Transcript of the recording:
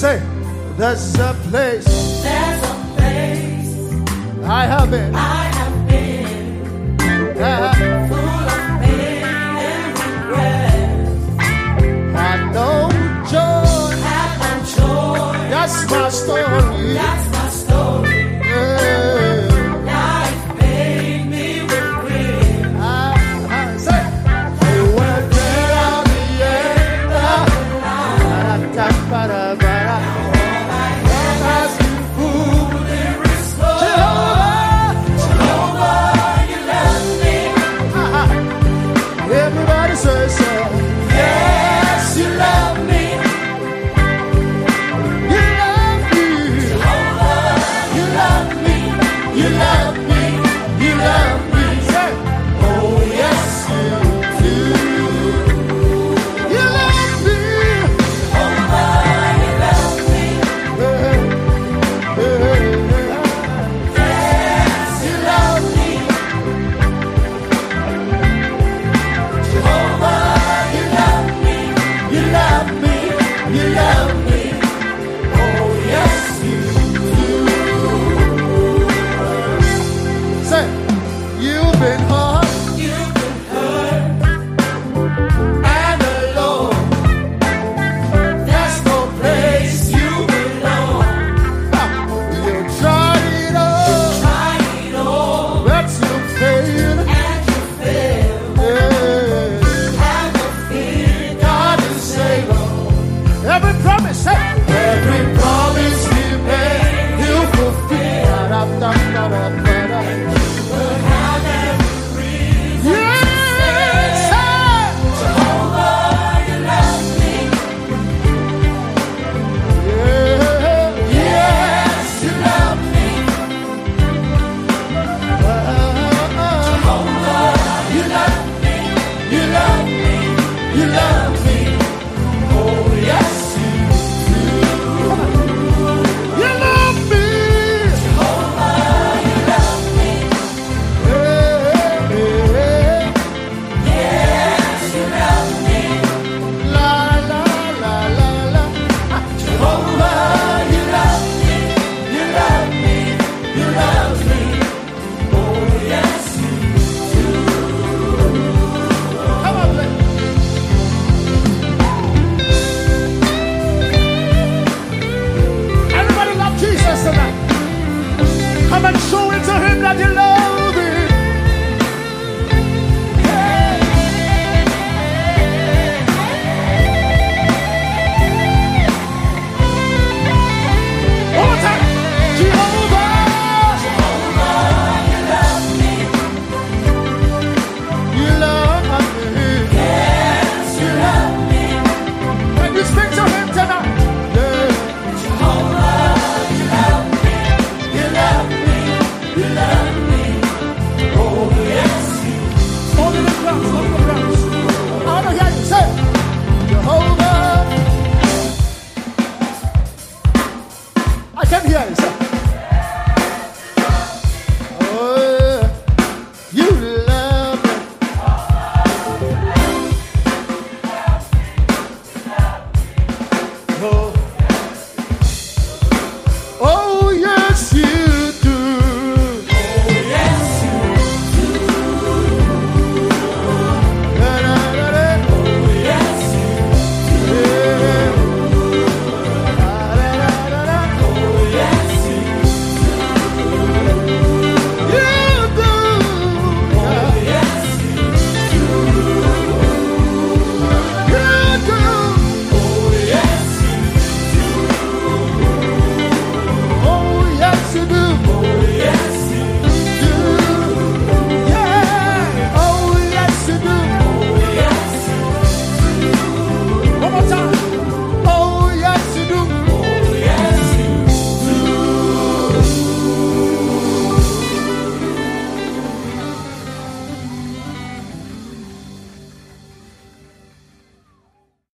Say, there's a place. There's a place. I have been. I have been. I. Tá voltar para varar. da da da da. love you, Lord.